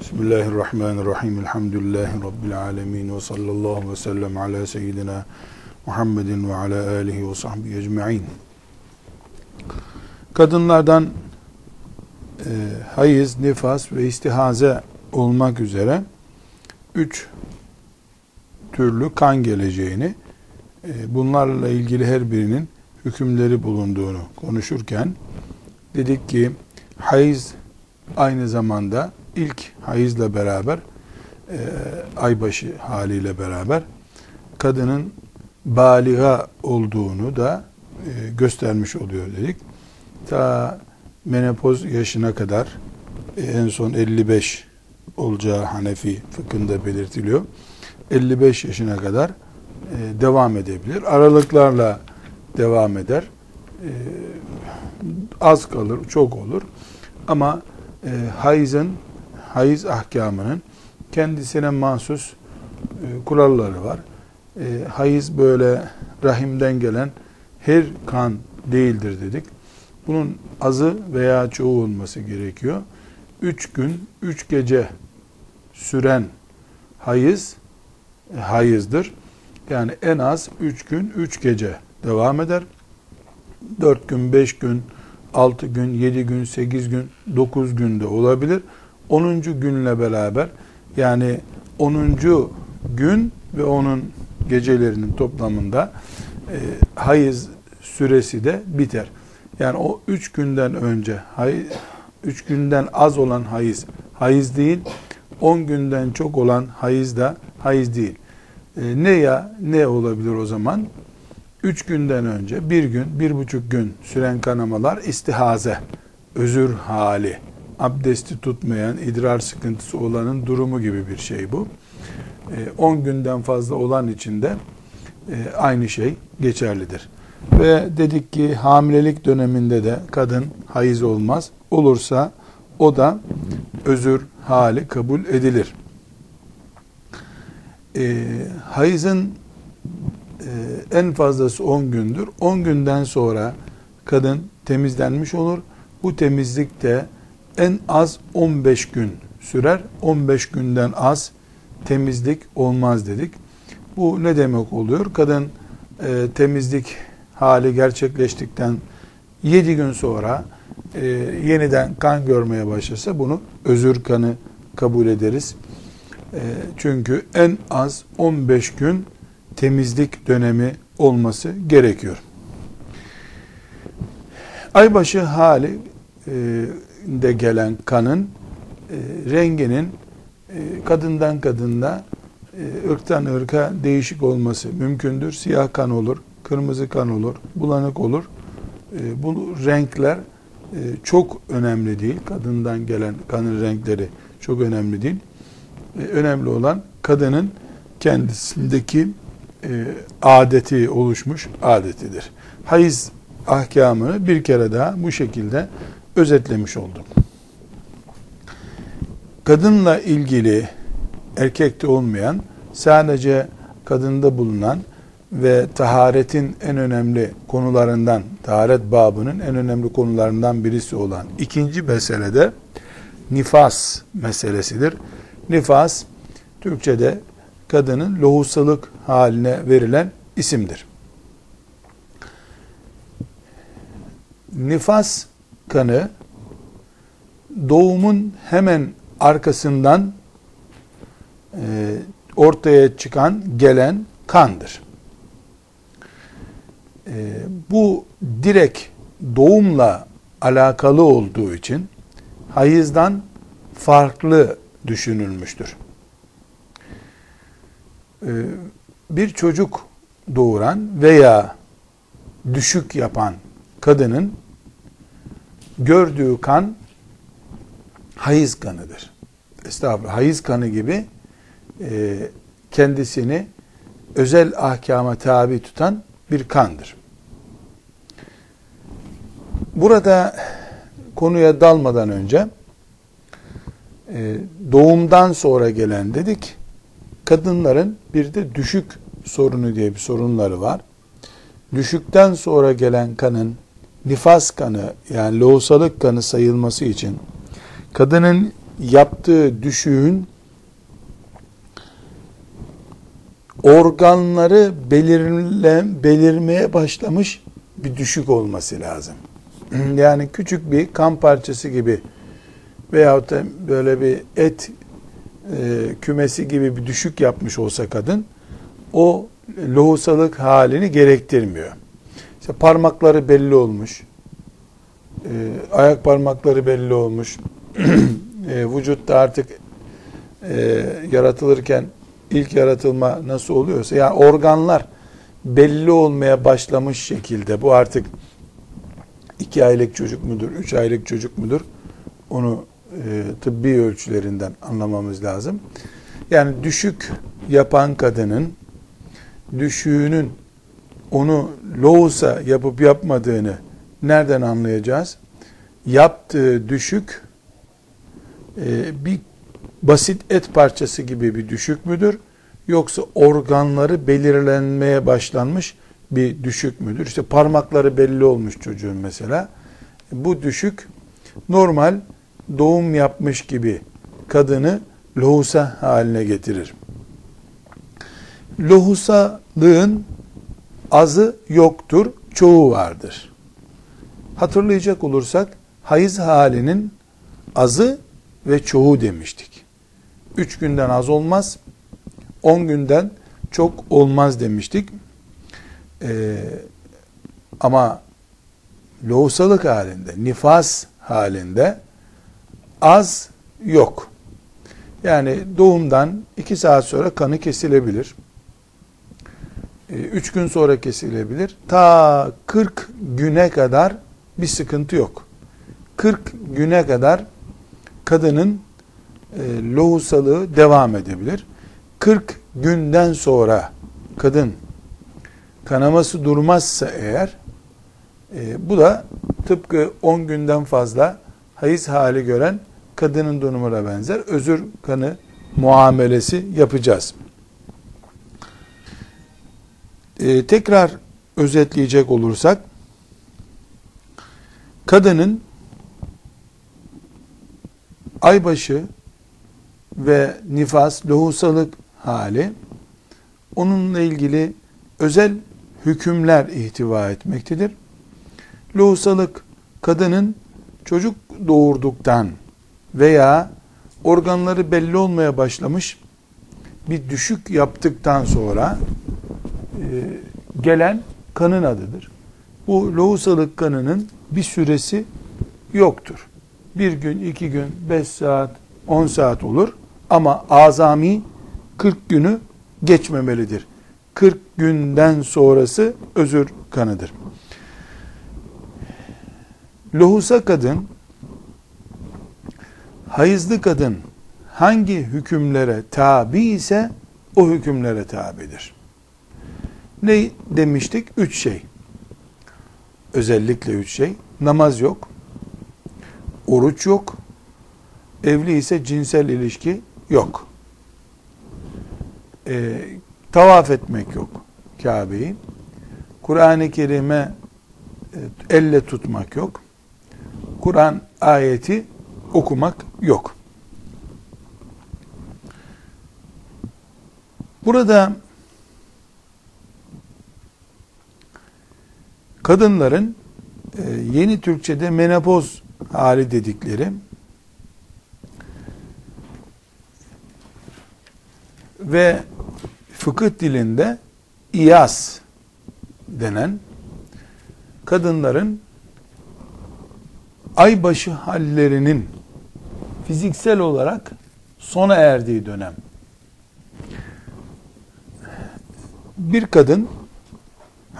Bismillahirrahmanirrahim. Elhamdülillahi Rabbil alemin. Ve sallallahu ve sellem ala seyyidina Muhammedin ve ala alihi ve sahbihi ecma'in. Kadınlardan e, hayız, nifas ve istihaze olmak üzere üç türlü kan geleceğini, e, bunlarla ilgili her birinin hükümleri bulunduğunu konuşurken dedik ki hayız aynı zamanda ilk hayızla beraber e, aybaşı haliyle beraber kadının baliga olduğunu da e, göstermiş oluyor dedik. Ta menopoz yaşına kadar e, en son 55 olacağı Hanefi fıkhında belirtiliyor. 55 yaşına kadar e, devam edebilir. Aralıklarla devam eder. E, az kalır, çok olur. Ama e, hayızın, hayız ahkamının kendisine mahsus e, kuralları var. E, hayız böyle rahimden gelen her kan değildir dedik. Bunun azı veya çoğu olması gerekiyor. Üç gün, üç gece süren hayız, e, hayızdır. Yani en az üç gün, üç gece devam eder. Dört gün, beş gün, 6 gün, 7 gün, 8 gün, 9 günde olabilir. 10. günle beraber yani 10. gün ve onun gecelerinin toplamında e, hayız süresi de biter. Yani o 3 günden önce 3 günden az olan hayız hayız değil. 10 günden çok olan hayız da hayız değil. E, ne ya ne olabilir o zaman? Üç günden önce bir gün, bir buçuk gün süren kanamalar istihaze, özür hali, abdesti tutmayan, idrar sıkıntısı olanın durumu gibi bir şey bu. 10 ee, günden fazla olan için de e, aynı şey geçerlidir. Ve dedik ki hamilelik döneminde de kadın hayız olmaz. Olursa o da özür hali kabul edilir. E, hayızın e, en fazlası 10 gündür. 10 günden sonra kadın temizlenmiş olur. Bu temizlik de en az 15 gün sürer. 15 günden az temizlik olmaz dedik. Bu ne demek oluyor? Kadın e, temizlik hali gerçekleştikten 7 gün sonra e, yeniden kan görmeye başlasa bunu özür kanı kabul ederiz. E, çünkü en az 15 gün temizlik dönemi olması gerekiyor. Aybaşı hali e, de gelen kanın e, renginin e, kadından kadında ırktan ırka değişik olması mümkündür. Siyah kan olur, kırmızı kan olur, bulanık olur. Bu renkler çok önemli değil. Kadından gelen kanın renkleri çok önemli değil. Önemli olan kadının kendisindeki e, adeti oluşmuş adetidir. Hayız ahkamını bir kere daha bu şekilde özetlemiş oldum. Kadınla ilgili erkekte olmayan sadece kadında bulunan ve taharetin en önemli konularından, taharet babının en önemli konularından birisi olan ikinci mesele de nifas meselesidir. Nifas Türkçe'de kadının lohusalık haline verilen isimdir. Nifas kanı doğumun hemen arkasından e, ortaya çıkan gelen kandır. E, bu direkt doğumla alakalı olduğu için hayızdan farklı düşünülmüştür. E, bir çocuk doğuran veya düşük yapan kadının gördüğü kan hayız kanıdır. Estağfurullah. Hayız kanı gibi e, kendisini özel ahkama tabi tutan bir kandır. Burada konuya dalmadan önce e, doğumdan sonra gelen dedik kadınların bir de düşük sorunu diye bir sorunları var. Düşükten sonra gelen kanın nifas kanı yani lohusalık kanı sayılması için kadının yaptığı düşüğün organları belirlen, belirmeye başlamış bir düşük olması lazım. Yani küçük bir kan parçası gibi veyahut da böyle bir et e, kümesi gibi bir düşük yapmış olsa kadın o lohusalık halini gerektirmiyor. İşte parmakları belli olmuş, e, ayak parmakları belli olmuş, e, vücutta artık e, yaratılırken ilk yaratılma nasıl oluyorsa yani organlar belli olmaya başlamış şekilde. Bu artık iki aylık çocuk mudur, üç aylık çocuk mudur? Onu e, tıbbi ölçülerinden anlamamız lazım. Yani düşük yapan kadının düşüğünün onu loğusa yapıp yapmadığını nereden anlayacağız? Yaptığı düşük e, bir basit et parçası gibi bir düşük müdür? Yoksa organları belirlenmeye başlanmış bir düşük müdür? İşte parmakları belli olmuş çocuğun mesela. Bu düşük normal doğum yapmış gibi kadını lohusa haline getirir. Lohusalığın azı yoktur, çoğu vardır. Hatırlayacak olursak hayız halinin azı ve çoğu demiştik. Üç günden az olmaz, on günden çok olmaz demiştik. Ee, ama lohusalık halinde, nifas halinde az yok. Yani doğumdan iki saat sonra kanı kesilebilir. Ee, üç gün sonra kesilebilir. Ta 40 güne kadar bir sıkıntı yok. 40 güne kadar kadının e, lohusalığı devam edebilir. 40 günden sonra kadın kanaması durmazsa eğer e, bu da tıpkı 10 günden fazla hayız hali gören kadının durumuna benzer. Özür kanı muamelesi yapacağız. Ee, tekrar özetleyecek olursak kadının aybaşı ve nifas, lohusalık hali onunla ilgili özel hükümler ihtiva etmektedir. Lohusalık kadının çocuk doğurduktan veya organları belli olmaya başlamış bir düşük yaptıktan sonra gelen kanın adıdır. Bu lohusalık kanının bir süresi yoktur. Bir gün, iki gün, beş saat, on saat olur ama azami 40 günü geçmemelidir. 40 günden sonrası özür kanıdır. Lohusa kadın hayızlı kadın hangi hükümlere tabi ise o hükümlere tabidir. Ne demiştik? Üç şey. Özellikle üç şey. Namaz yok. Oruç yok. Evli ise cinsel ilişki yok. Ee, tavaf etmek yok Kabe'yi. Kur'an-ı Kerim'e e, elle tutmak yok. Kur'an ayeti okumak yok. Burada kadınların e, yeni Türkçe'de menopoz hali dedikleri ve fıkıh dilinde iyas denen kadınların aybaşı hallerinin fiziksel olarak sona erdiği dönem. Bir kadın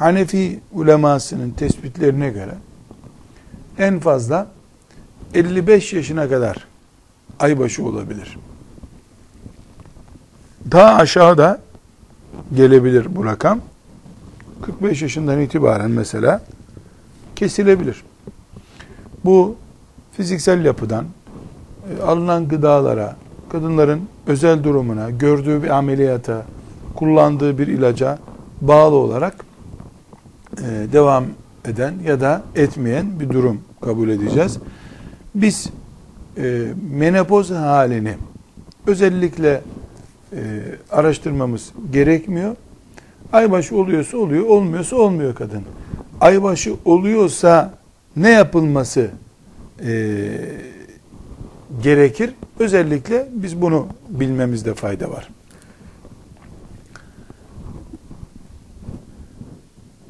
Hanefi ulemasının tespitlerine göre en fazla 55 yaşına kadar aybaşı olabilir. Daha aşağıda gelebilir bu rakam. 45 yaşından itibaren mesela kesilebilir. Bu fiziksel yapıdan, e, alınan gıdalara, kadınların özel durumuna, gördüğü bir ameliyata, kullandığı bir ilaca bağlı olarak devam eden ya da etmeyen bir durum kabul edeceğiz. Biz e, menopoz halini özellikle e, araştırmamız gerekmiyor. Aybaşı oluyorsa oluyor, olmuyorsa olmuyor kadın. Aybaşı oluyorsa ne yapılması e, gerekir? Özellikle biz bunu bilmemizde fayda var.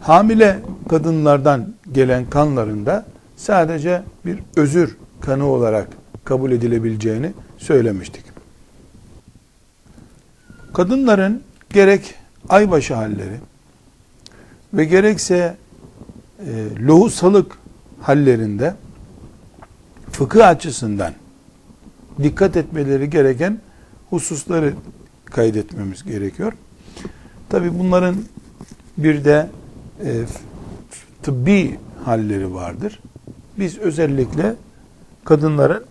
Hamile kadınlardan gelen kanlarında sadece bir özür kanı olarak kabul edilebileceğini söylemiştik. Kadınların gerek aybaşı halleri ve gerekse e, lohusalık hallerinde fıkıh açısından dikkat etmeleri gereken hususları kaydetmemiz gerekiyor. Tabi bunların bir de e, tıbbi halleri vardır. Biz özellikle kadınların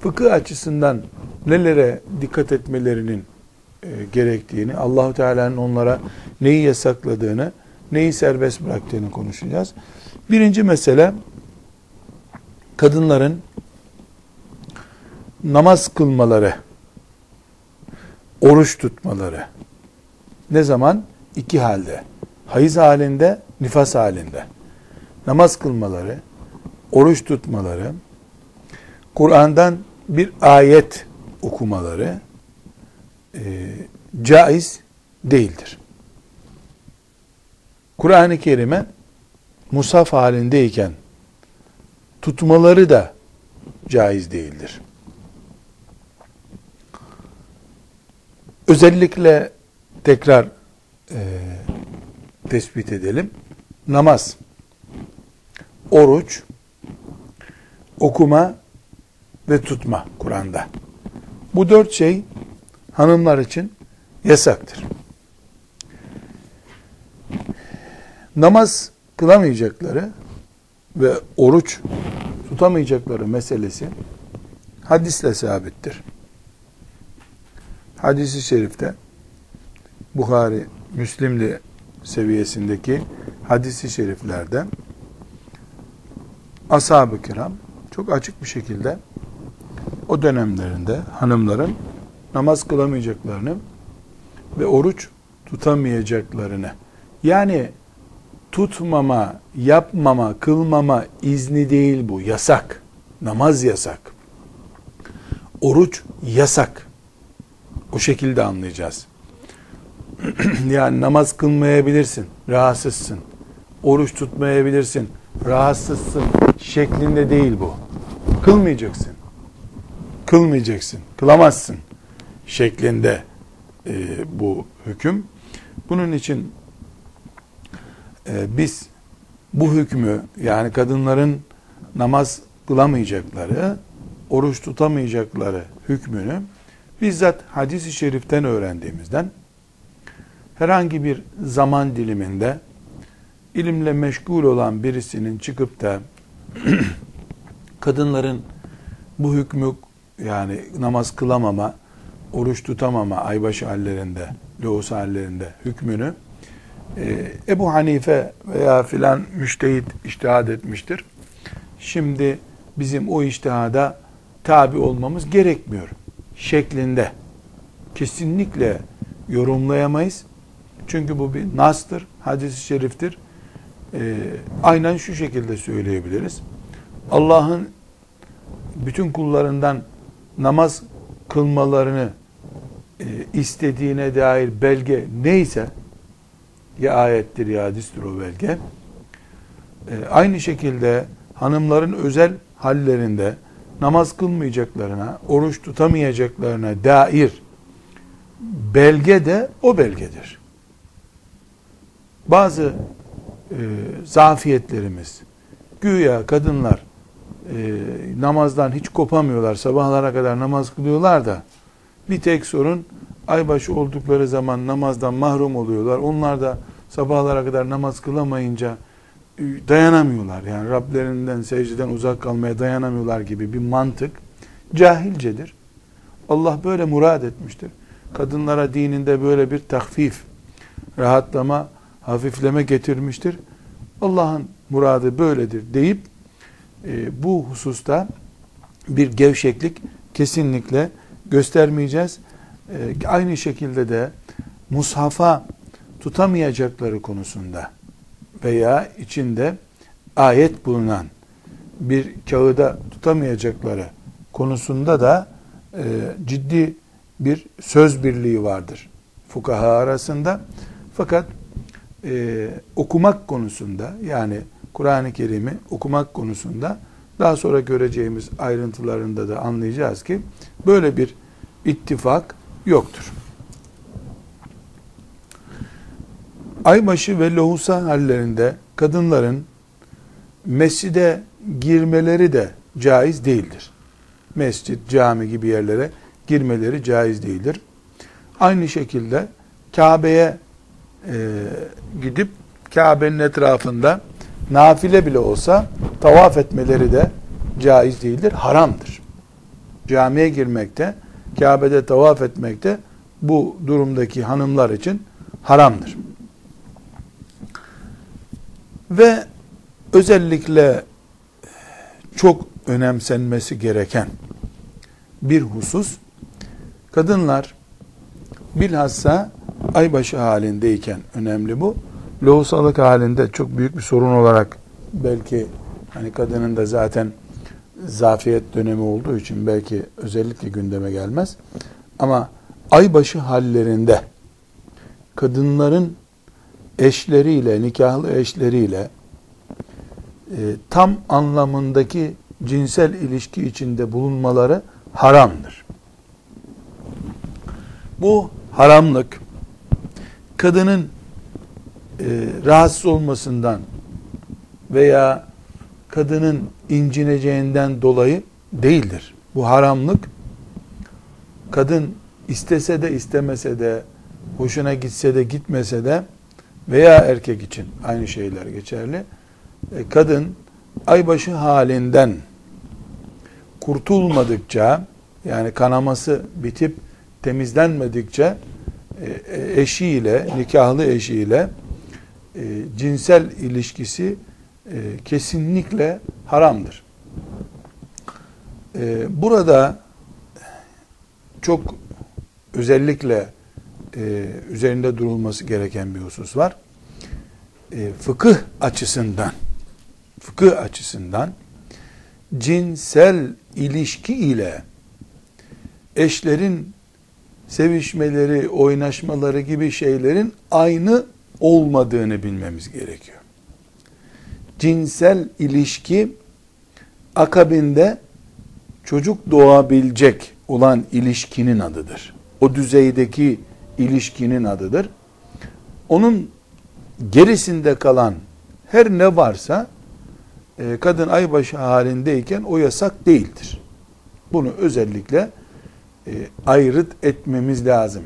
fıkıh açısından nelere dikkat etmelerinin e, gerektiğini, Allahu Teala'nın onlara neyi yasakladığını, neyi serbest bıraktığını konuşacağız. Birinci mesele kadınların namaz kılmaları, oruç tutmaları. Ne zaman? İki halde. Hayız halinde, nifas halinde. Namaz kılmaları, oruç tutmaları, Kur'an'dan bir ayet okumaları e, caiz değildir. Kur'an-ı Kerim'e musaf halindeyken tutmaları da caiz değildir. Özellikle tekrar e, tespit edelim. Namaz, oruç, okuma ve tutma Kur'an'da. Bu dört şey hanımlar için yasaktır. Namaz kılamayacakları ve oruç tutamayacakları meselesi hadisle sabittir. Hadisi şerifte Bukhari, Müslimli seviyesindeki hadisi şeriflerde ashab-ı kiram çok açık bir şekilde o dönemlerinde hanımların namaz kılamayacaklarını ve oruç tutamayacaklarını yani tutmama, yapmama, kılmama izni değil bu. Yasak. Namaz yasak. Oruç yasak. O şekilde anlayacağız. yani namaz kılmayabilirsin, rahatsızsın. Oruç tutmayabilirsin, rahatsızsın şeklinde değil bu. Kılmayacaksın. Kılmayacaksın. Kılamazsın şeklinde e, bu hüküm. Bunun için e, biz bu hükmü yani kadınların namaz kılamayacakları, oruç tutamayacakları hükmünü bizzat hadis-i şeriften öğrendiğimizden herhangi bir zaman diliminde ilimle meşgul olan birisinin çıkıp da kadınların bu hükmü yani namaz kılamama, oruç tutamama aybaşı hallerinde, loğus hallerinde hükmünü e, Ebu Hanife veya filan müştehit iştihad etmiştir. Şimdi bizim o iştihada tabi olmamız gerekmiyor şeklinde kesinlikle yorumlayamayız. Çünkü bu bir nastır, hadis-i şeriftir. Ee, aynen şu şekilde söyleyebiliriz. Allah'ın bütün kullarından namaz kılmalarını e, istediğine dair belge neyse ya ayettir ya hadistir o belge. E, aynı şekilde hanımların özel hallerinde namaz kılmayacaklarına, oruç tutamayacaklarına dair belge de o belgedir. Bazı e, zafiyetlerimiz, güya kadınlar e, namazdan hiç kopamıyorlar, sabahlara kadar namaz kılıyorlar da bir tek sorun aybaşı oldukları zaman namazdan mahrum oluyorlar. Onlar da sabahlara kadar namaz kılamayınca e, dayanamıyorlar. Yani Rablerinden, secdeden uzak kalmaya dayanamıyorlar gibi bir mantık cahilcedir. Allah böyle murad etmiştir. Kadınlara dininde böyle bir takfif, rahatlama, hafifleme getirmiştir. Allah'ın muradı böyledir deyip e, bu hususta bir gevşeklik kesinlikle göstermeyeceğiz. Ee, aynı şekilde de mushafa tutamayacakları konusunda veya içinde ayet bulunan bir kağıda tutamayacakları konusunda da e, ciddi bir söz birliği vardır fukaha arasında. Fakat e, okumak konusunda yani Kur'an-ı Kerim'i okumak konusunda daha sonra göreceğimiz ayrıntılarında da anlayacağız ki böyle bir ittifak yoktur. Aybaşı ve lohusa hallerinde kadınların mescide girmeleri de caiz değildir. Mescit, cami gibi yerlere girmeleri caiz değildir. Aynı şekilde Kabe'ye e, gidip Kabe'nin etrafında nafile bile olsa tavaf etmeleri de caiz değildir, haramdır. Camiye girmekte, Kabe'de tavaf etmekte bu durumdaki hanımlar için haramdır. Ve özellikle çok önemsenmesi gereken bir husus kadınlar bilhassa aybaşı halindeyken önemli bu. Lohusalık halinde çok büyük bir sorun olarak belki hani kadının da zaten zafiyet dönemi olduğu için belki özellikle gündeme gelmez. Ama aybaşı hallerinde kadınların eşleriyle, nikahlı eşleriyle e, tam anlamındaki cinsel ilişki içinde bulunmaları haramdır. Bu haramlık kadının e, rahatsız olmasından veya kadının incineceğinden dolayı değildir. Bu haramlık kadın istese de istemese de hoşuna gitse de gitmese de veya erkek için aynı şeyler geçerli. E, kadın aybaşı halinden kurtulmadıkça yani kanaması bitip temizlenmedikçe eşiyle, nikahlı eşiyle cinsel ilişkisi kesinlikle haramdır. Burada çok özellikle üzerinde durulması gereken bir husus var. Fıkıh açısından fıkıh açısından cinsel ilişki ile eşlerin sevişmeleri, oynaşmaları gibi şeylerin aynı olmadığını bilmemiz gerekiyor. Cinsel ilişki akabinde çocuk doğabilecek olan ilişkinin adıdır. O düzeydeki ilişkinin adıdır. Onun gerisinde kalan her ne varsa e, kadın aybaşı halindeyken o yasak değildir. Bunu özellikle e, ayrıt etmemiz lazım.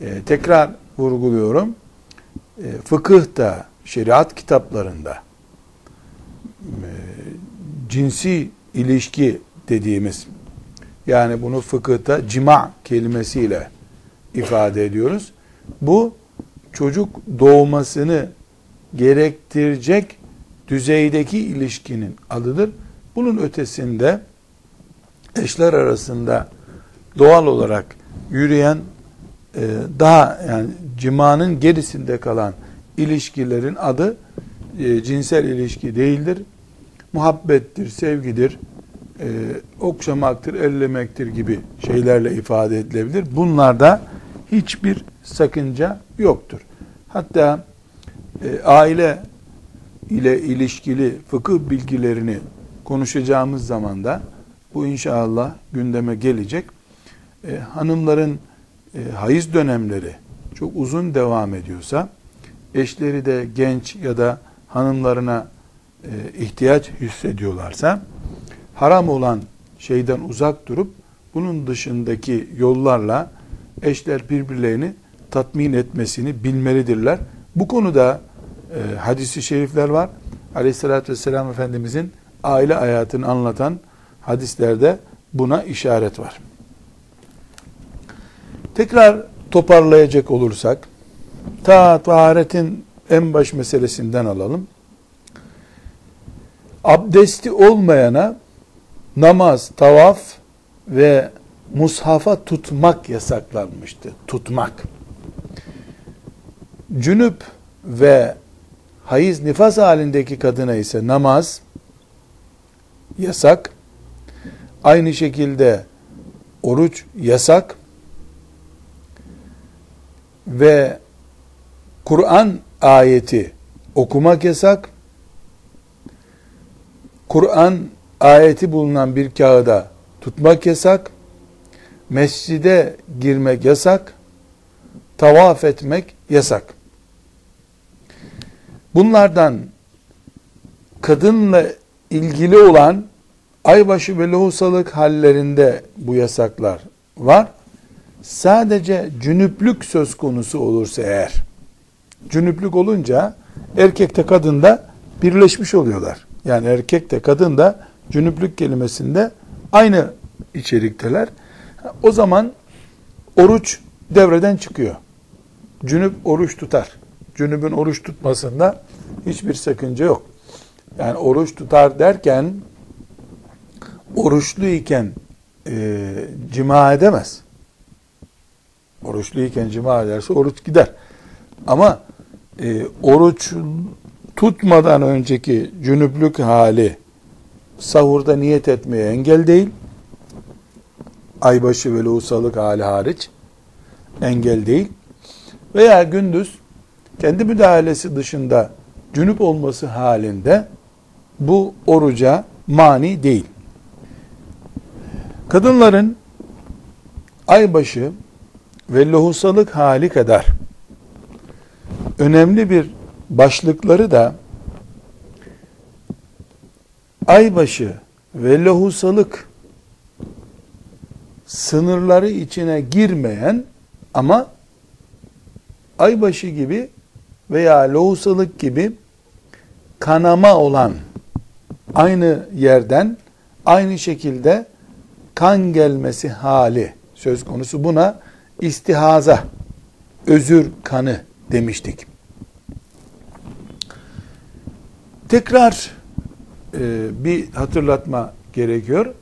E, tekrar vurguluyorum. Fıkıhta, şeriat kitaplarında cinsi ilişki dediğimiz yani bunu fıkıhta cima kelimesiyle ifade ediyoruz. Bu çocuk doğmasını gerektirecek düzeydeki ilişkinin adıdır. Bunun ötesinde eşler arasında doğal olarak yürüyen e, daha yani cimanın gerisinde kalan ilişkilerin adı e, cinsel ilişki değildir. Muhabbettir, sevgidir, e, okşamaktır, ellemektir gibi şeylerle ifade edilebilir. Bunlarda hiçbir sakınca yoktur. Hatta e, aile ile ilişkili fıkıh bilgilerini konuşacağımız zaman da bu inşallah gündeme gelecek. E, hanımların e, hayız dönemleri çok uzun devam ediyorsa, eşleri de genç ya da hanımlarına e, ihtiyaç hissediyorlarsa, haram olan şeyden uzak durup bunun dışındaki yollarla eşler birbirlerini tatmin etmesini bilmelidirler. Bu konuda e, hadisi şerifler var. Aleyhissalatü vesselam Efendimizin aile hayatını anlatan hadislerde buna işaret var. Tekrar toparlayacak olursak, ta taharetin en baş meselesinden alalım. Abdesti olmayana namaz, tavaf ve mushafa tutmak yasaklanmıştı. Tutmak. Cünüp ve hayız nifas halindeki kadına ise namaz yasak. Aynı şekilde oruç yasak. Ve Kur'an ayeti okumak yasak. Kur'an ayeti bulunan bir kağıda tutmak yasak. Mescide girmek yasak. Tavaf etmek yasak. Bunlardan kadınla ilgili olan aybaşı ve lohusalık hallerinde bu yasaklar var. Sadece cünüplük söz konusu olursa eğer, cünüplük olunca erkek de kadın da birleşmiş oluyorlar. Yani erkek de kadın da cünüplük kelimesinde aynı içerikteler. O zaman oruç devreden çıkıyor. Cünüp oruç tutar. Cünübün oruç tutmasında hiçbir sakınca yok. Yani oruç tutar derken oruçluyken e, cima edemez. Oruçluyken cima ederse oruç gider. Ama e, oruç tutmadan önceki cünüplük hali sahurda niyet etmeye engel değil. Aybaşı ve lohusalık hali hariç engel değil. Veya gündüz kendi müdahalesi dışında cünüp olması halinde bu oruca mani değil. Kadınların aybaşı ve lohusalık hali kadar. Önemli bir başlıkları da aybaşı ve lohusalık sınırları içine girmeyen ama aybaşı gibi veya lohusalık gibi kanama olan aynı yerden aynı şekilde kan gelmesi hali söz konusu. Buna istihaza özür kanı demiştik. Tekrar e, bir hatırlatma gerekiyor.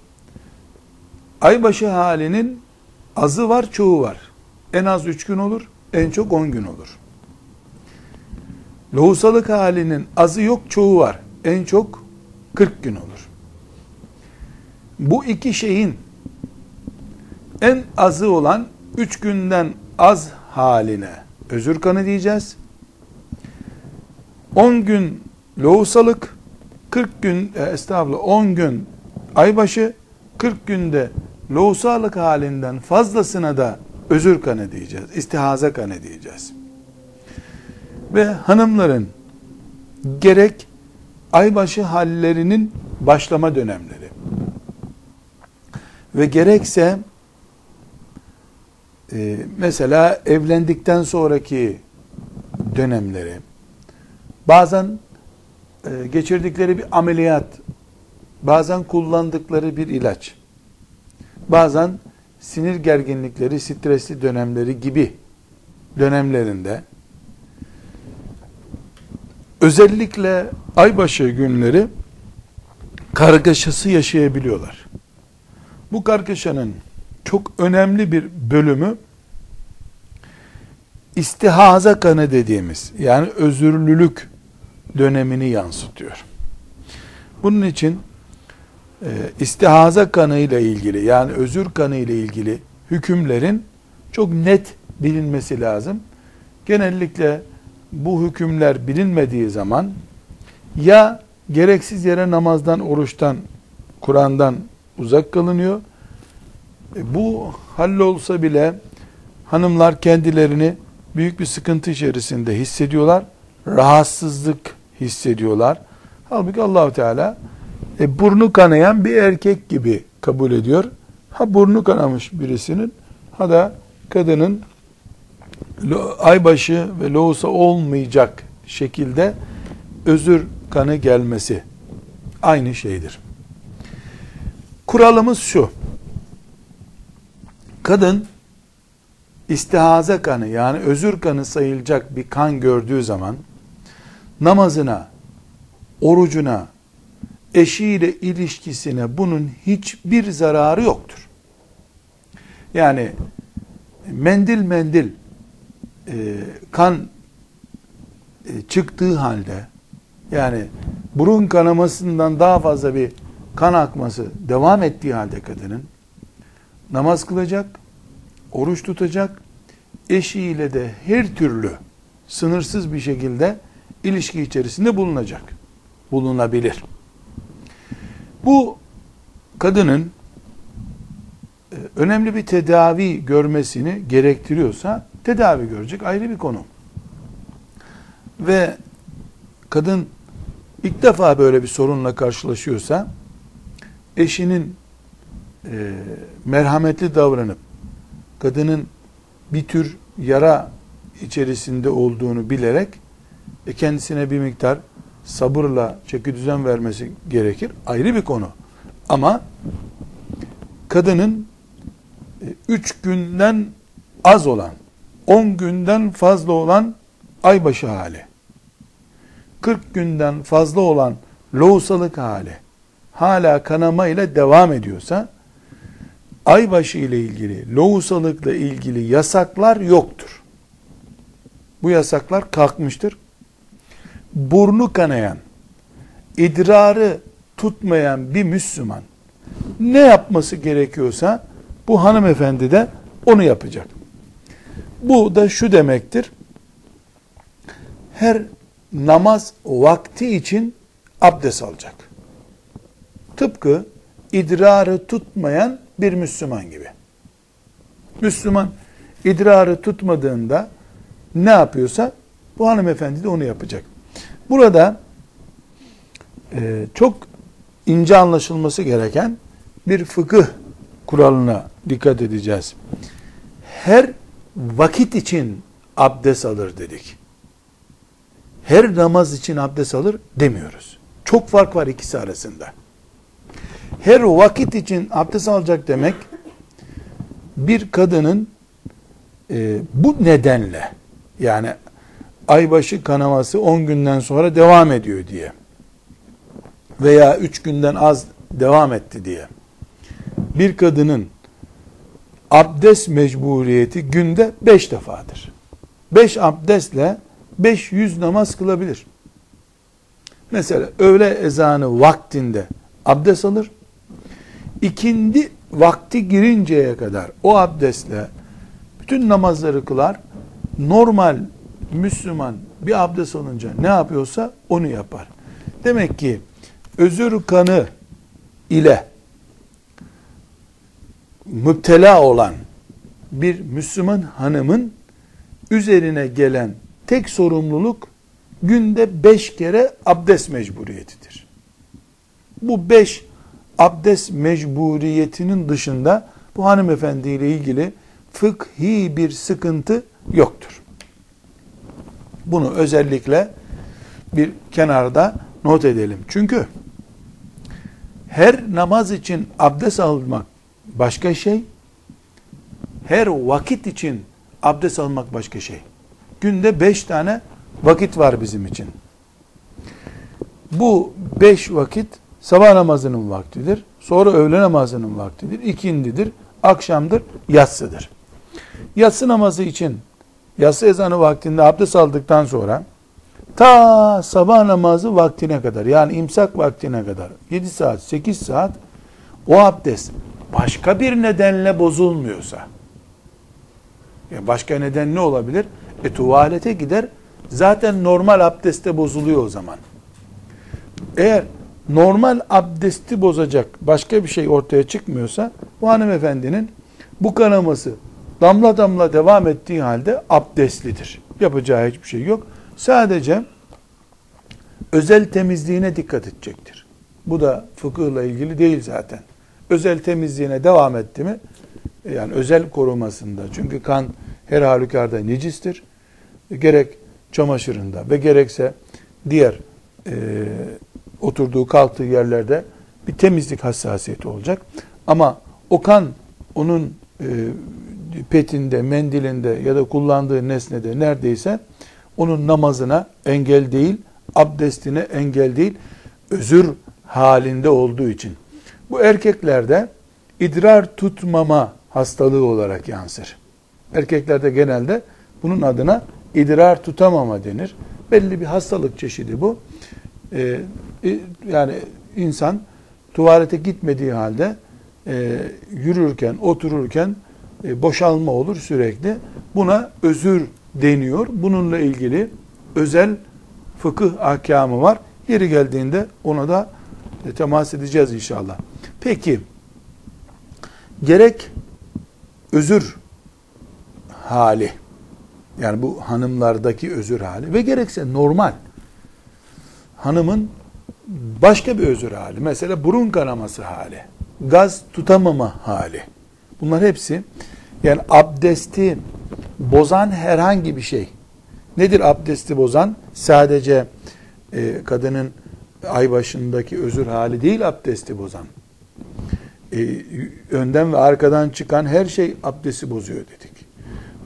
Aybaşı halinin azı var, çoğu var. En az üç gün olur, en çok on gün olur. Lohusalık halinin azı yok, çoğu var. En çok 40 gün olur. Bu iki şeyin en azı olan üç günden az haline özür kanı diyeceğiz. 10 gün lohusalık, 40 gün e, estağfurullah 10 gün aybaşı, 40 günde lohusalık halinden fazlasına da özür kanı diyeceğiz. İstihaza kanı diyeceğiz. Ve hanımların gerek aybaşı hallerinin başlama dönemleri ve gerekse e, mesela evlendikten sonraki dönemleri bazen e, geçirdikleri bir ameliyat bazen kullandıkları bir ilaç bazen sinir gerginlikleri stresli dönemleri gibi dönemlerinde özellikle aybaşı günleri kargaşası yaşayabiliyorlar. Bu kargaşanın çok önemli bir bölümü istihaza kanı dediğimiz yani özürlülük dönemini yansıtıyor. Bunun için e, istihaza kanı ile ilgili yani özür kanı ile ilgili hükümlerin çok net bilinmesi lazım. Genellikle bu hükümler bilinmediği zaman ya gereksiz yere namazdan, oruçtan, Kur'an'dan uzak kalınıyor. Bu hallolsa bile hanımlar kendilerini büyük bir sıkıntı içerisinde hissediyorlar. Rahatsızlık hissediyorlar. Halbuki Allahu Teala e, burnu kanayan bir erkek gibi kabul ediyor. Ha burnu kanamış birisinin ha da kadının aybaşı ve lohusa olmayacak şekilde özür kanı gelmesi aynı şeydir. Kuralımız şu. Kadın istihaze kanı yani özür kanı sayılacak bir kan gördüğü zaman namazına, orucuna, eşiyle ilişkisine bunun hiçbir zararı yoktur. Yani mendil mendil e, kan e, çıktığı halde yani burun kanamasından daha fazla bir kan akması devam ettiği halde kadının namaz kılacak, oruç tutacak, eşiyle de her türlü sınırsız bir şekilde ilişki içerisinde bulunacak. Bulunabilir. Bu kadının e, önemli bir tedavi görmesini gerektiriyorsa tedavi görecek ayrı bir konu. Ve kadın ilk defa böyle bir sorunla karşılaşıyorsa eşinin e, merhametli davranıp kadının bir tür yara içerisinde olduğunu bilerek e, kendisine bir miktar sabırla çeki düzen vermesi gerekir. Ayrı bir konu. Ama kadının e, üç günden az olan, on günden fazla olan aybaşı hali, 40 günden fazla olan lohusalık hali, hala kanama ile devam ediyorsa, aybaşı ile ilgili, lohusalıkla ilgili yasaklar yoktur. Bu yasaklar kalkmıştır. Burnu kanayan, idrarı tutmayan bir Müslüman ne yapması gerekiyorsa bu hanımefendi de onu yapacak. Bu da şu demektir. Her namaz vakti için abdest alacak. Tıpkı idrarı tutmayan bir Müslüman gibi. Müslüman idrarı tutmadığında ne yapıyorsa bu hanımefendi de onu yapacak. Burada e, çok ince anlaşılması gereken bir fıkıh kuralına dikkat edeceğiz. Her vakit için abdest alır dedik. Her namaz için abdest alır demiyoruz. Çok fark var ikisi arasında. Her vakit için abdest alacak demek bir kadının e, bu nedenle yani aybaşı kanaması 10 günden sonra devam ediyor diye veya 3 günden az devam etti diye bir kadının abdest mecburiyeti günde 5 defadır. 5 abdestle 500 namaz kılabilir. Mesela öğle ezanı vaktinde abdest alır. İkindi vakti girinceye kadar o abdestle bütün namazları kılar. Normal Müslüman bir abdest alınca ne yapıyorsa onu yapar. Demek ki özür kanı ile müptela olan bir Müslüman hanımın üzerine gelen tek sorumluluk günde beş kere abdest mecburiyetidir. Bu beş abdest mecburiyetinin dışında bu hanımefendi ile ilgili fıkhi bir sıkıntı yoktur. Bunu özellikle bir kenarda not edelim. Çünkü her namaz için abdest almak başka şey, her vakit için abdest almak başka şey. Günde beş tane vakit var bizim için. Bu beş vakit sabah namazının vaktidir. Sonra öğle namazının vaktidir. ikindidir, akşamdır, yatsıdır. Yatsı namazı için yatsı ezanı vaktinde abdest aldıktan sonra ta sabah namazı vaktine kadar yani imsak vaktine kadar 7 saat 8 saat o abdest başka bir nedenle bozulmuyorsa yani başka neden ne olabilir? E tuvalete gider zaten normal abdeste bozuluyor o zaman. Eğer normal abdesti bozacak başka bir şey ortaya çıkmıyorsa bu hanımefendinin bu kanaması damla damla devam ettiği halde abdestlidir. Yapacağı hiçbir şey yok. Sadece özel temizliğine dikkat edecektir. Bu da fıkıhla ilgili değil zaten. Özel temizliğine devam etti mi, yani özel korumasında, çünkü kan her halükarda necistir. Gerek çamaşırında ve gerekse diğer e, oturduğu kalktığı yerlerde bir temizlik hassasiyeti olacak. Ama o kan onun e, petinde, mendilinde ya da kullandığı nesnede neredeyse onun namazına engel değil, abdestine engel değil, özür halinde olduğu için. Bu erkeklerde idrar tutmama hastalığı olarak yansır. Erkeklerde genelde bunun adına idrar tutamama denir. Belli bir hastalık çeşidi bu. Ee, yani insan tuvalete gitmediği halde e, yürürken, otururken e, boşalma olur sürekli. Buna özür deniyor. Bununla ilgili özel fıkıh ahkamı var. Yeri geldiğinde ona da e, temas edeceğiz inşallah. Peki gerek özür hali yani bu hanımlardaki özür hali ve gerekse normal hanımın başka bir özür hali. Mesela burun kanaması hali gaz tutamama hali. Bunlar hepsi yani abdesti bozan herhangi bir şey. Nedir abdesti bozan? Sadece e, kadının ay başındaki özür hali değil abdesti bozan. E, önden ve arkadan çıkan her şey abdesti bozuyor dedik.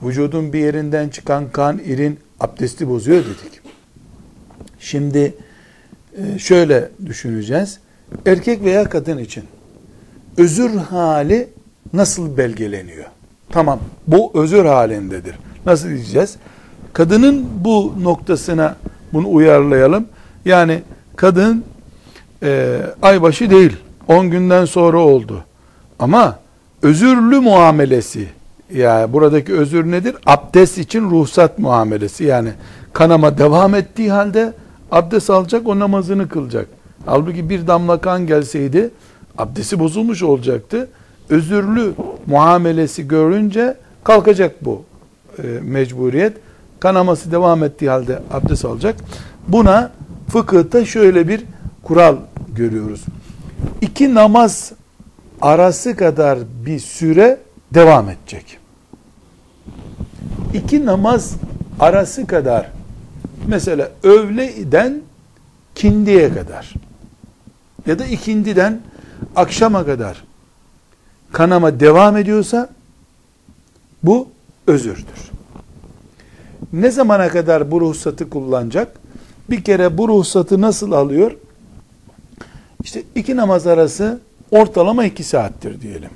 Vücudun bir yerinden çıkan kan, irin abdesti bozuyor dedik. Şimdi e, şöyle düşüneceğiz. Erkek veya kadın için özür hali nasıl belgeleniyor? Tamam bu özür halindedir. Nasıl diyeceğiz? Kadının bu noktasına bunu uyarlayalım. Yani kadın e, aybaşı değil 10 günden sonra oldu. Ama özürlü muamelesi yani buradaki özür nedir? Abdest için ruhsat muamelesi. Yani kanama devam ettiği halde abdest alacak o namazını kılacak. Halbuki bir damla kan gelseydi abdesti bozulmuş olacaktı. Özürlü muamelesi görünce kalkacak bu e, mecburiyet. Kanaması devam ettiği halde abdest alacak. Buna fıkıhta şöyle bir kural görüyoruz iki namaz arası kadar bir süre devam edecek. İki namaz arası kadar mesela öğleden kindiye kadar ya da ikindiden akşama kadar kanama devam ediyorsa bu özürdür. Ne zamana kadar bu ruhsatı kullanacak? Bir kere bu ruhsatı nasıl alıyor? İşte iki namaz arası ortalama iki saattir diyelim.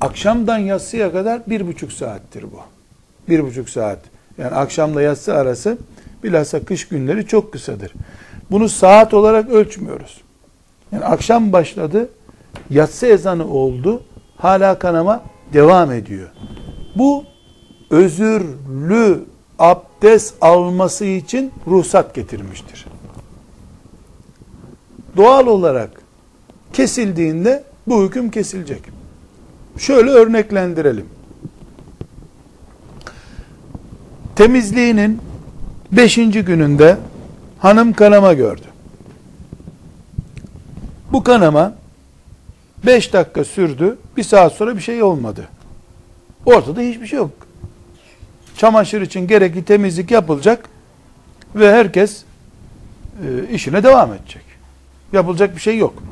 Akşamdan yatsıya kadar bir buçuk saattir bu. Bir buçuk saat. Yani akşamla yatsı arası bilhassa kış günleri çok kısadır. Bunu saat olarak ölçmüyoruz. Yani akşam başladı, yatsı ezanı oldu, hala kanama devam ediyor. Bu özürlü abdest alması için ruhsat getirmiştir doğal olarak kesildiğinde bu hüküm kesilecek. Şöyle örneklendirelim. Temizliğinin beşinci gününde hanım kanama gördü. Bu kanama beş dakika sürdü. Bir saat sonra bir şey olmadı. Ortada hiçbir şey yok. Çamaşır için gerekli temizlik yapılacak ve herkes e, işine devam edecek. Yapılacak bir şey yok.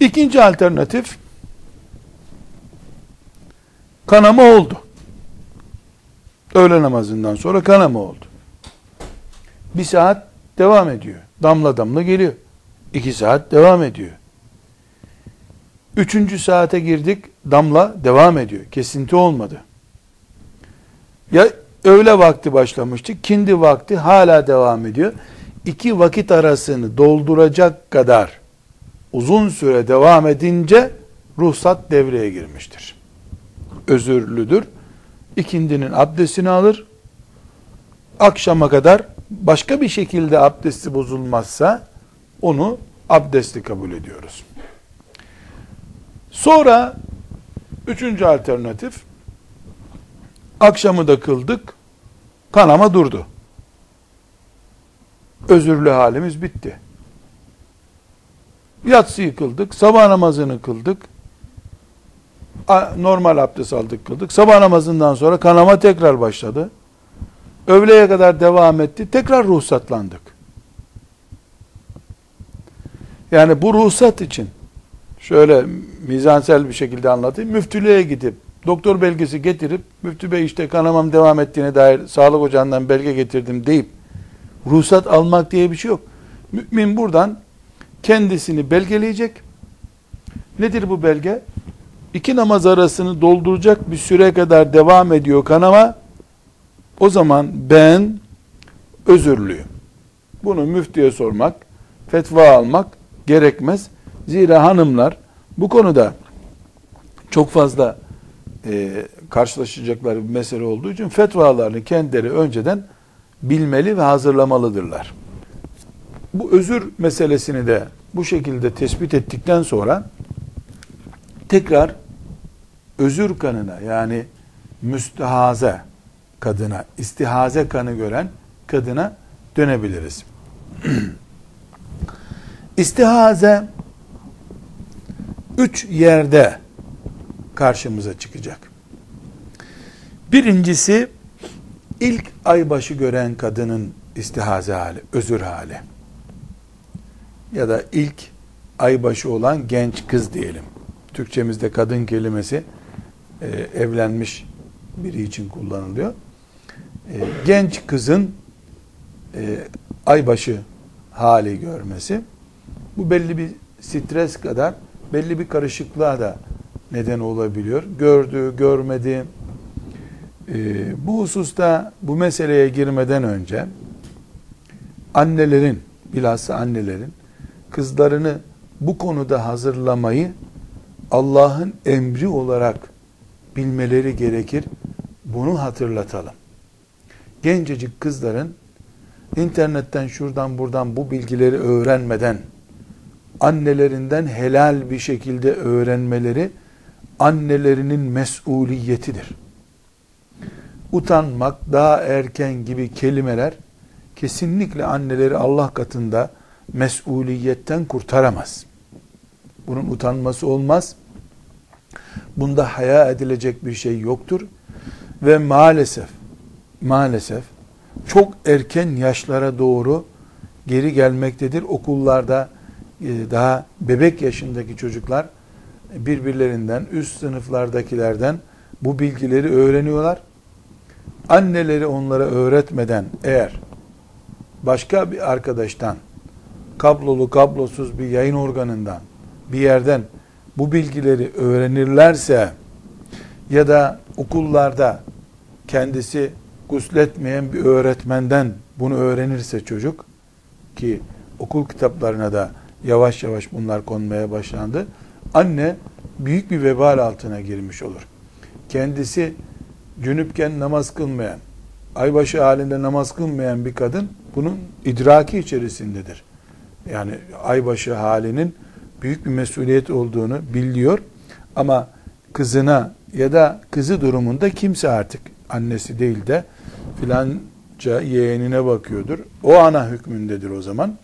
İkinci alternatif kanama oldu. Öğle namazından sonra kanama oldu. Bir saat devam ediyor. Damla damla geliyor. İki saat devam ediyor. Üçüncü saate girdik. Damla devam ediyor. Kesinti olmadı. Ya öğle vakti başlamıştı. Kindi vakti hala devam ediyor iki vakit arasını dolduracak kadar uzun süre devam edince ruhsat devreye girmiştir. Özürlüdür. İkindinin abdestini alır. Akşama kadar başka bir şekilde abdesti bozulmazsa onu abdesti kabul ediyoruz. Sonra üçüncü alternatif akşamı da kıldık kanama durdu özürlü halimiz bitti. Yatsı kıldık, sabah namazını kıldık, normal abdest aldık kıldık. Sabah namazından sonra kanama tekrar başladı. Öğleye kadar devam etti. Tekrar ruhsatlandık. Yani bu ruhsat için şöyle mizansel bir şekilde anlatayım. Müftülüğe gidip doktor belgesi getirip müftü bey işte kanamam devam ettiğine dair sağlık ocağından belge getirdim deyip ruhsat almak diye bir şey yok. Mümin buradan kendisini belgeleyecek. Nedir bu belge? İki namaz arasını dolduracak bir süre kadar devam ediyor kanama. O zaman ben özürlüyüm. Bunu müftüye sormak, fetva almak gerekmez. Zira hanımlar bu konuda çok fazla e, karşılaşacakları bir mesele olduğu için fetvalarını kendileri önceden bilmeli ve hazırlamalıdırlar. Bu özür meselesini de bu şekilde tespit ettikten sonra tekrar özür kanına yani müstehaze kadına, istihaze kanı gören kadına dönebiliriz. İstihaze üç yerde karşımıza çıkacak. Birincisi ilk aybaşı gören kadının istihaze hali, özür hali. Ya da ilk aybaşı olan genç kız diyelim. Türkçemizde kadın kelimesi e, evlenmiş biri için kullanılıyor. E, genç kızın e, aybaşı hali görmesi bu belli bir stres kadar belli bir karışıklığa da neden olabiliyor. Gördü, görmedi. Ee, bu hususta bu meseleye girmeden önce annelerin, bilhassa annelerin kızlarını bu konuda hazırlamayı Allah'ın emri olarak bilmeleri gerekir. Bunu hatırlatalım. Gencecik kızların internetten şuradan buradan bu bilgileri öğrenmeden annelerinden helal bir şekilde öğrenmeleri annelerinin mesuliyetidir. Utanmak, daha erken gibi kelimeler kesinlikle anneleri Allah katında mesuliyetten kurtaramaz. Bunun utanması olmaz. Bunda haya edilecek bir şey yoktur. Ve maalesef, maalesef çok erken yaşlara doğru geri gelmektedir. Okullarda e, daha bebek yaşındaki çocuklar birbirlerinden, üst sınıflardakilerden bu bilgileri öğreniyorlar. Anneleri onlara öğretmeden eğer başka bir arkadaştan, kablolu kablosuz bir yayın organından, bir yerden bu bilgileri öğrenirlerse ya da okullarda kendisi gusletmeyen bir öğretmenden bunu öğrenirse çocuk ki okul kitaplarına da yavaş yavaş bunlar konmaya başlandı anne büyük bir vebal altına girmiş olur. Kendisi cünüpken namaz kılmayan, aybaşı halinde namaz kılmayan bir kadın bunun idraki içerisindedir. Yani aybaşı halinin büyük bir mesuliyet olduğunu biliyor ama kızına ya da kızı durumunda kimse artık annesi değil de filanca yeğenine bakıyordur. O ana hükmündedir o zaman.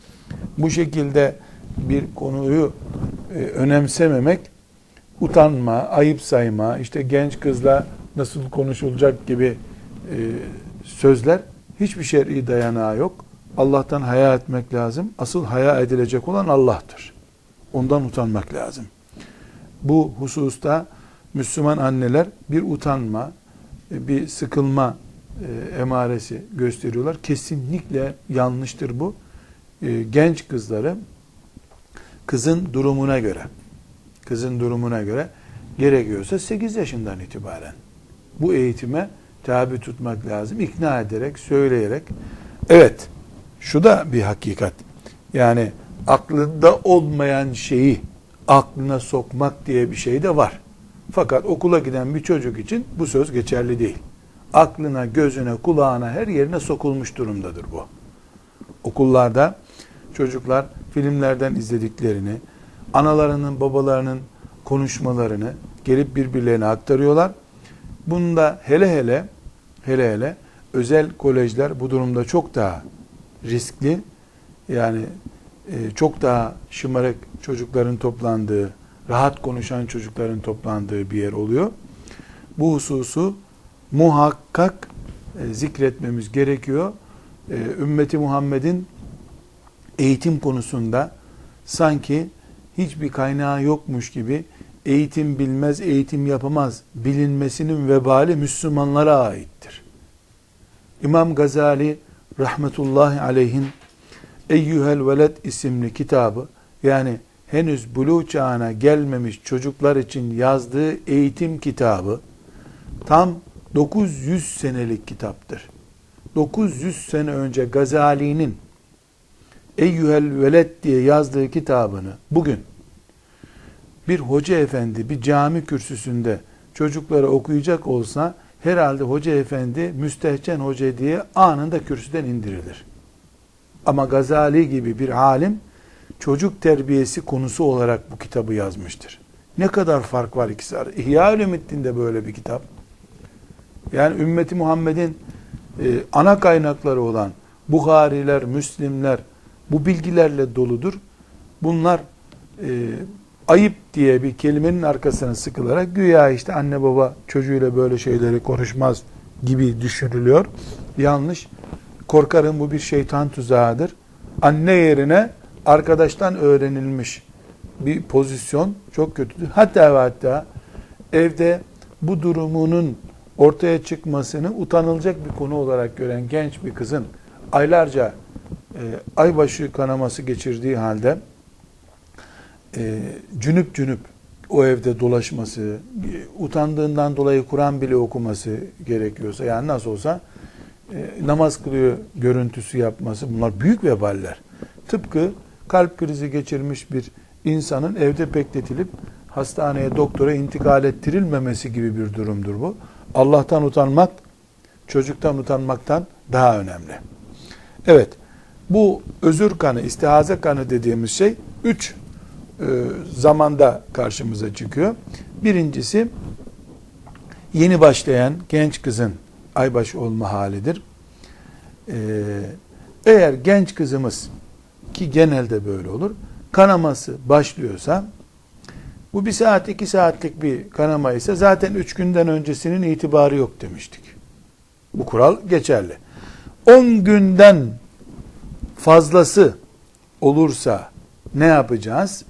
Bu şekilde bir konuyu e, önemsememek, utanma, ayıp sayma, işte genç kızla nasıl konuşulacak gibi e, sözler hiçbir şer'i dayanağı yok. Allah'tan haya etmek lazım. Asıl haya edilecek olan Allah'tır. Ondan utanmak lazım. Bu hususta Müslüman anneler bir utanma, e, bir sıkılma e, emaresi gösteriyorlar. Kesinlikle yanlıştır bu. E, genç kızları kızın durumuna göre kızın durumuna göre gerekiyorsa 8 yaşından itibaren bu eğitime tabi tutmak lazım. İkna ederek, söyleyerek. Evet, şu da bir hakikat. Yani aklında olmayan şeyi aklına sokmak diye bir şey de var. Fakat okula giden bir çocuk için bu söz geçerli değil. Aklına, gözüne, kulağına, her yerine sokulmuş durumdadır bu. Okullarda çocuklar filmlerden izlediklerini, analarının, babalarının konuşmalarını gelip birbirlerine aktarıyorlar. Bunda hele hele hele hele özel kolejler bu durumda çok daha riskli. Yani çok daha şımarık çocukların toplandığı, rahat konuşan çocukların toplandığı bir yer oluyor. Bu hususu muhakkak e, zikretmemiz gerekiyor. E, ümmeti Muhammed'in eğitim konusunda sanki hiçbir kaynağı yokmuş gibi eğitim bilmez, eğitim yapamaz bilinmesinin vebali Müslümanlara aittir. İmam Gazali rahmetullahi aleyhin Eyyühel Veled isimli kitabı yani henüz buluğ çağına gelmemiş çocuklar için yazdığı eğitim kitabı tam 900 senelik kitaptır. 900 sene önce Gazali'nin Eyyühel Veled diye yazdığı kitabını bugün bir hoca efendi bir cami kürsüsünde çocuklara okuyacak olsa herhalde hoca efendi müstehcen hoca diye anında kürsüden indirilir. Ama Gazali gibi bir alim çocuk terbiyesi konusu olarak bu kitabı yazmıştır. Ne kadar fark var ikisi arasında. İhya Ülümiddin'de böyle bir kitap. Yani ümmeti Muhammed'in e, ana kaynakları olan Buhariler, Müslimler bu bilgilerle doludur. Bunlar e, ayıp diye bir kelimenin arkasına sıkılarak güya işte anne baba çocuğuyla böyle şeyleri konuşmaz gibi düşünülüyor. Yanlış. Korkarım bu bir şeytan tuzağıdır. Anne yerine arkadaştan öğrenilmiş bir pozisyon çok kötüdür. Hatta ve hatta evde bu durumunun ortaya çıkmasını utanılacak bir konu olarak gören genç bir kızın aylarca e, aybaşı kanaması geçirdiği halde e, cünüp cünüp o evde dolaşması, utandığından dolayı Kur'an bile okuması gerekiyorsa, yani nasıl olsa e, namaz kılıyor görüntüsü yapması, bunlar büyük veballer. Tıpkı kalp krizi geçirmiş bir insanın evde bekletilip hastaneye, doktora intikal ettirilmemesi gibi bir durumdur bu. Allah'tan utanmak, çocuktan utanmaktan daha önemli. Evet, bu özür kanı, istihaze kanı dediğimiz şey üç e, zamanda karşımıza çıkıyor. Birincisi yeni başlayan genç kızın aybaşı olma halidir. E, eğer genç kızımız ki genelde böyle olur kanaması başlıyorsa bu bir saat iki saatlik bir kanama ise zaten üç günden öncesinin itibarı yok demiştik. Bu kural geçerli. On günden fazlası olursa ne yapacağız?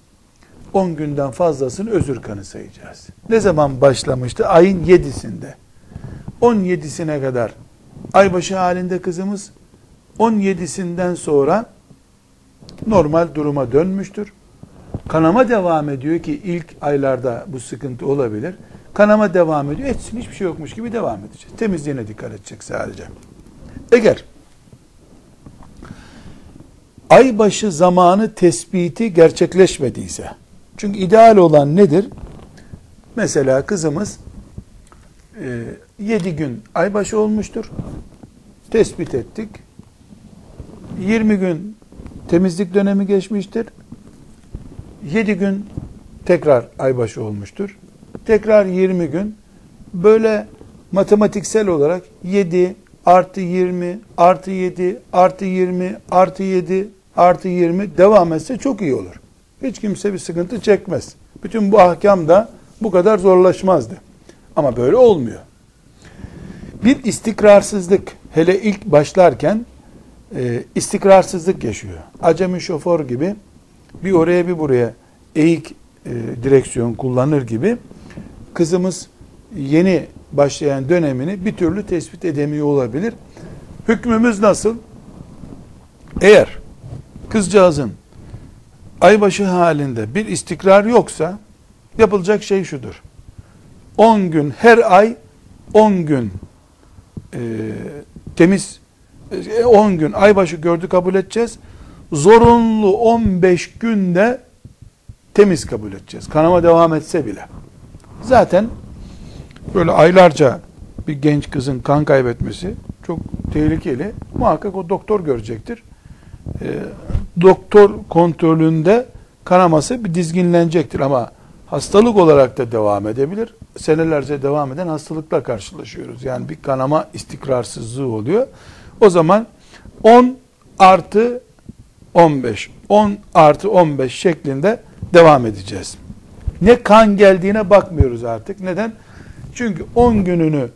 10 günden fazlasını özür kanı sayacağız. Ne zaman başlamıştı? Ayın 7'sinde. 17'sine kadar aybaşı halinde kızımız 17'sinden sonra normal duruma dönmüştür. Kanama devam ediyor ki ilk aylarda bu sıkıntı olabilir. Kanama devam ediyor. Etsin hiçbir şey yokmuş gibi devam edeceğiz. Temizliğine dikkat edecek sadece. Eğer aybaşı zamanı tespiti gerçekleşmediyse çünkü ideal olan nedir? Mesela kızımız e, 7 gün aybaşı olmuştur. Tespit ettik. 20 gün temizlik dönemi geçmiştir. 7 gün tekrar aybaşı olmuştur. Tekrar 20 gün böyle matematiksel olarak 7 artı 20 artı 7 artı 20 artı 7 artı 20 devam etse çok iyi olur. Hiç kimse bir sıkıntı çekmez. Bütün bu ahkam da bu kadar zorlaşmazdı. Ama böyle olmuyor. Bir istikrarsızlık hele ilk başlarken e, istikrarsızlık yaşıyor. Acemi şoför gibi bir oraya bir buraya eğik e, direksiyon kullanır gibi kızımız yeni başlayan dönemini bir türlü tespit edemiyor olabilir. Hükmümüz nasıl? Eğer kızcağızın aybaşı halinde bir istikrar yoksa yapılacak şey şudur. 10 gün her ay 10 gün e, temiz 10 e, gün aybaşı gördü kabul edeceğiz. Zorunlu 15 günde temiz kabul edeceğiz. Kanama devam etse bile. Zaten böyle aylarca bir genç kızın kan kaybetmesi çok tehlikeli. Muhakkak o doktor görecektir. E, doktor kontrolünde kanaması bir dizginlenecektir ama hastalık olarak da devam edebilir. Senelerce devam eden hastalıkla karşılaşıyoruz. Yani bir kanama istikrarsızlığı oluyor. O zaman 10 artı 15, 10 artı 15 şeklinde devam edeceğiz. Ne kan geldiğine bakmıyoruz artık. Neden? Çünkü 10 gününü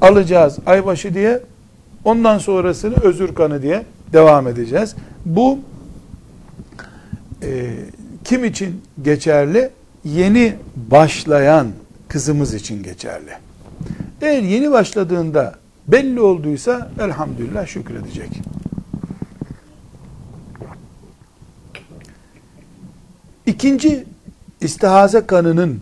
alacağız aybaşı diye ondan sonrasını özür kanı diye devam edeceğiz. Bu e, kim için geçerli? Yeni başlayan kızımız için geçerli. Eğer yeni başladığında belli olduysa elhamdülillah şükredecek. İkinci istihaze kanının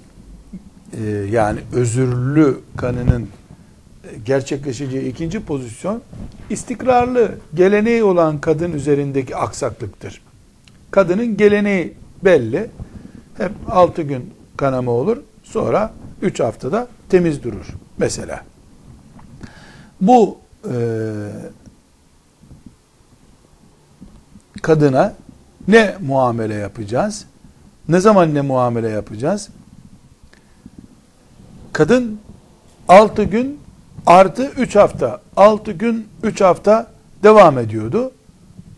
e, yani özürlü kanının e, gerçekleşeceği ikinci pozisyon istikrarlı geleneği olan kadın üzerindeki aksaklıktır. Kadının geleneği belli. Hep 6 gün kanama olur. Sonra 3 haftada temiz durur. Mesela. Bu e, kadına ne muamele yapacağız? Ne zaman ne muamele yapacağız? Kadın 6 gün artı 3 hafta, 6 gün 3 hafta devam ediyordu.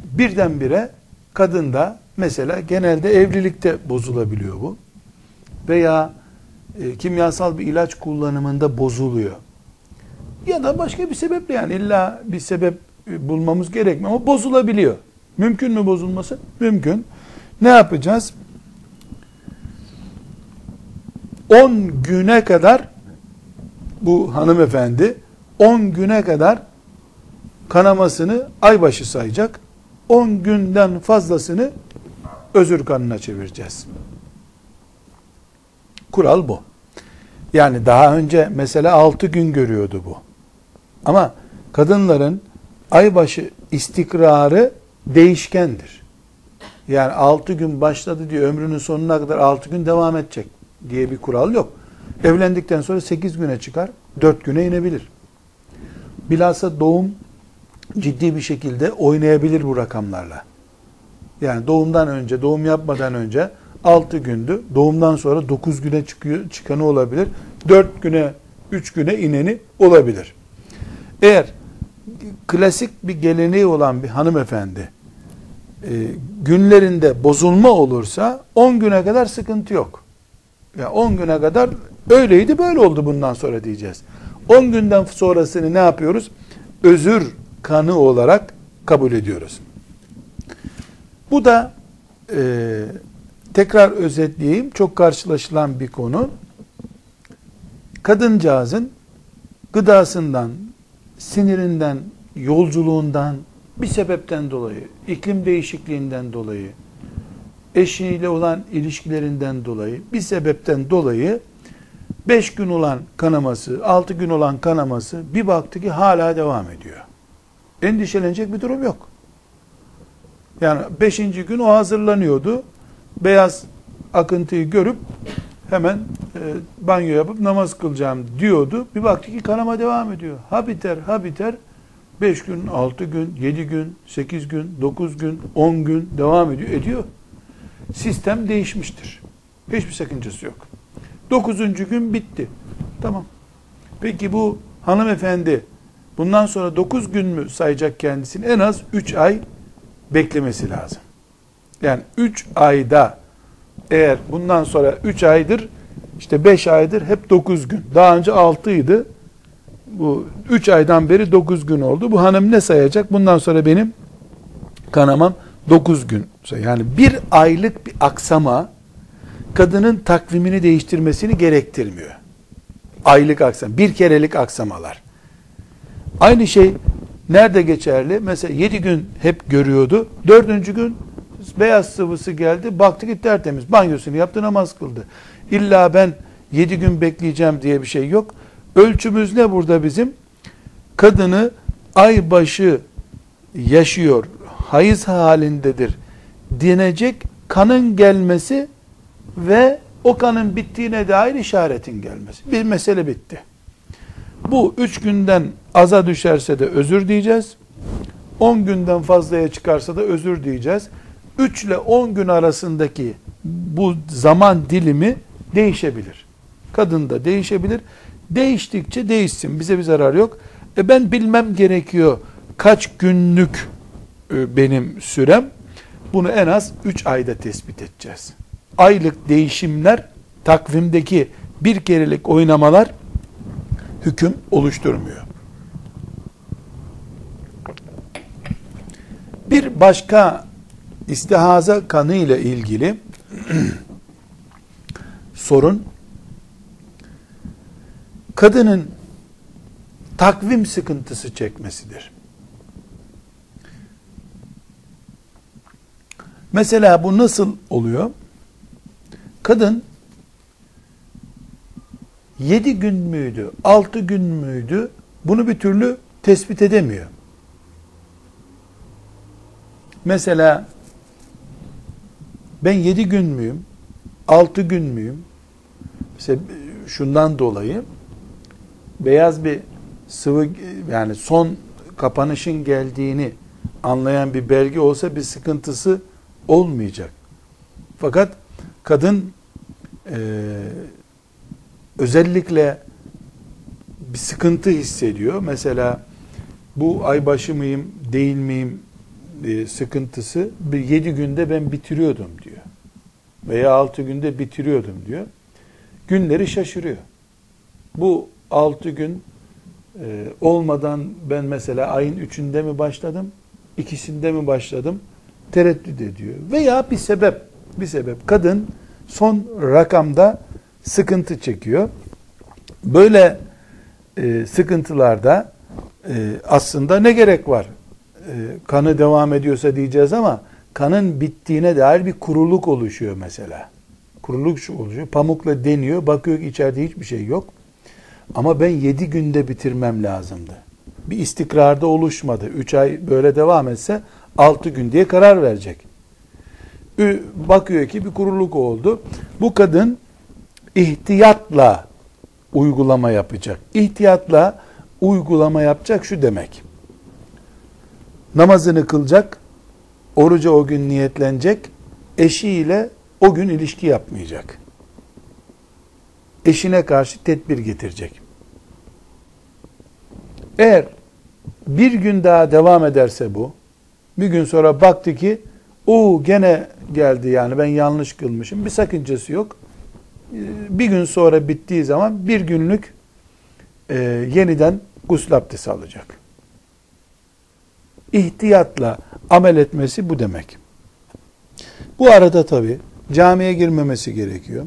Birdenbire kadında mesela genelde evlilikte bozulabiliyor bu. Veya e, kimyasal bir ilaç kullanımında bozuluyor. Ya da başka bir sebeple yani illa bir sebep e, bulmamız gerekmiyor ama bozulabiliyor. Mümkün mü bozulması? Mümkün. Ne yapacağız? 10 güne kadar bu hanımefendi 10 güne kadar kanamasını aybaşı sayacak. 10 günden fazlasını özür kanına çevireceğiz. Kural bu. Yani daha önce mesela 6 gün görüyordu bu. Ama kadınların aybaşı istikrarı değişkendir. Yani 6 gün başladı diye ömrünün sonuna kadar 6 gün devam edecek diye bir kural yok. Evlendikten sonra 8 güne çıkar, 4 güne inebilir. Bilhassa doğum ciddi bir şekilde oynayabilir bu rakamlarla. Yani doğumdan önce, doğum yapmadan önce 6 gündü. Doğumdan sonra 9 güne çıkıyor, çıkanı olabilir. 4 güne, 3 güne ineni olabilir. Eğer klasik bir geleneği olan bir hanımefendi e, günlerinde bozulma olursa 10 güne kadar sıkıntı yok. Ya yani 10 güne kadar öyleydi böyle oldu bundan sonra diyeceğiz. 10 günden sonrasını ne yapıyoruz? Özür kanı olarak kabul ediyoruz. Bu da e, tekrar özetleyeyim çok karşılaşılan bir konu. Kadıncağızın gıdasından, sinirinden, yolculuğundan, bir sebepten dolayı, iklim değişikliğinden dolayı, eşiyle olan ilişkilerinden dolayı, bir sebepten dolayı 5 gün olan kanaması, 6 gün olan kanaması bir baktı ki hala devam ediyor. Endişelenecek bir durum yok. Yani 5. gün o hazırlanıyordu. Beyaz akıntıyı görüp hemen e, banyo yapıp namaz kılacağım diyordu. Bir baktı ki kanama devam ediyor. Ha biter, ha biter. 5 gün, 6 gün, 7 gün, 8 gün, 9 gün, 10 gün devam ediyor. Ediyor. Sistem değişmiştir. Hiçbir sakıncası yok. 9. gün bitti. Tamam. Peki bu hanımefendi bundan sonra 9 gün mü sayacak kendisini? En az 3 ay beklemesi lazım. Yani 3 ayda eğer bundan sonra 3 aydır işte 5 aydır hep 9 gün. Daha önce 6 idi. Bu 3 aydan beri 9 gün oldu. Bu hanım ne sayacak? Bundan sonra benim kanamam 9 gün. Yani bir aylık bir aksama kadının takvimini değiştirmesini gerektirmiyor. Aylık aksam, bir kerelik aksamalar. Aynı şey nerede geçerli? Mesela 7 gün hep görüyordu. 4. gün beyaz sıvısı geldi. Baktı ki tertemiz. Banyosunu yaptı namaz kıldı. İlla ben 7 gün bekleyeceğim diye bir şey yok. Ölçümüz ne burada bizim? Kadını ay başı yaşıyor, hayız halindedir denecek kanın gelmesi ve o kanın bittiğine dair işaretin gelmesi. Bir mesele bitti. Bu üç günden aza düşerse de özür diyeceğiz. On günden fazlaya çıkarsa da özür diyeceğiz. 3 ile 10 gün arasındaki bu zaman dilimi değişebilir. Kadın da değişebilir. Değiştikçe değişsin. Bize bir zarar yok. E ben bilmem gerekiyor kaç günlük e, benim sürem. Bunu en az 3 ayda tespit edeceğiz. Aylık değişimler takvimdeki bir kerelik oynamalar hüküm oluşturmuyor. Bir başka istihaza kanı ile ilgili sorun kadının takvim sıkıntısı çekmesidir. Mesela bu nasıl oluyor? Kadın 7 gün müydü, 6 gün müydü bunu bir türlü tespit edemiyor. Mesela ben 7 gün müyüm, 6 gün müyüm? Mesela şundan dolayı beyaz bir sıvı yani son kapanışın geldiğini anlayan bir belge olsa bir sıkıntısı olmayacak. Fakat kadın e, özellikle bir sıkıntı hissediyor. Mesela bu ay başı mıyım değil miyim e, sıkıntısı bir yedi günde ben bitiriyordum. Veya altı günde bitiriyordum diyor. Günleri şaşırıyor. Bu altı gün e, olmadan ben mesela ayın üçünde mi başladım, ikisinde mi başladım tereddüt ediyor. Veya bir sebep, bir sebep. Kadın son rakamda sıkıntı çekiyor. Böyle e, sıkıntılarda e, aslında ne gerek var? E, kanı devam ediyorsa diyeceğiz ama kanın bittiğine dair bir kuruluk oluşuyor mesela. Kuruluk şu oluşuyor. Pamukla deniyor. Bakıyor ki içeride hiçbir şey yok. Ama ben yedi günde bitirmem lazımdı. Bir istikrarda oluşmadı. Üç ay böyle devam etse altı gün diye karar verecek. Bakıyor ki bir kuruluk oldu. Bu kadın ihtiyatla uygulama yapacak. İhtiyatla uygulama yapacak şu demek. Namazını kılacak, oruca o gün niyetlenecek, eşiyle o gün ilişki yapmayacak. Eşine karşı tedbir getirecek. Eğer bir gün daha devam ederse bu, bir gün sonra baktı ki o gene geldi yani ben yanlış kılmışım. Bir sakıncası yok. Ee, bir gün sonra bittiği zaman bir günlük e, yeniden gusül abdesti alacak. İhtiyatla amel etmesi bu demek. Bu arada tabi camiye girmemesi gerekiyor.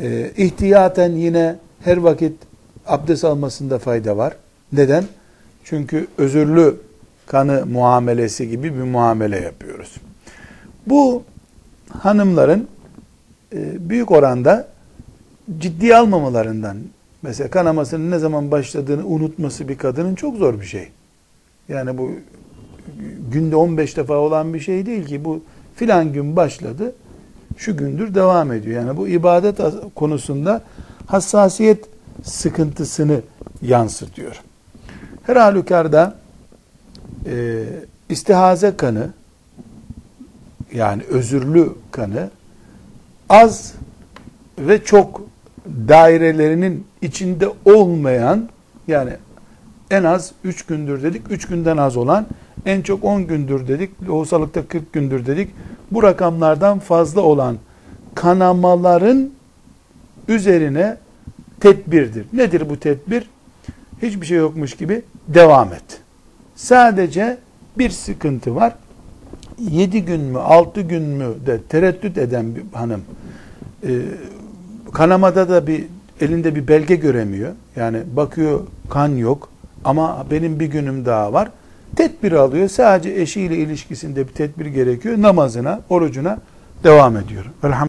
Ee, ihtiyaten yine her vakit abdest almasında fayda var. Neden? Çünkü özürlü kanı muamelesi gibi bir muamele yapıyoruz. Bu hanımların e, büyük oranda ciddi almamalarından mesela kanamasının ne zaman başladığını unutması bir kadının çok zor bir şey. Yani bu günde 15 defa olan bir şey değil ki bu filan gün başladı şu gündür devam ediyor. Yani bu ibadet konusunda hassasiyet sıkıntısını yansıtıyor. Her halükarda e, istihaze kanı yani özürlü kanı az ve çok dairelerinin içinde olmayan yani en az 3 gündür dedik 3 günden az olan en çok 10 gündür dedik lohusalıkta 40 gündür dedik bu rakamlardan fazla olan kanamaların üzerine tedbirdir. Nedir bu tedbir? Hiçbir şey yokmuş gibi devam et. Sadece bir sıkıntı var. 7 gün mü 6 gün mü de tereddüt eden bir hanım e, kanamada da bir elinde bir belge göremiyor. Yani bakıyor kan yok ama benim bir günüm daha var. Tedbir alıyor. Sadece eşiyle ilişkisinde bir tedbir gerekiyor. Namazına, orucuna devam ediyor. Elhamdülillah.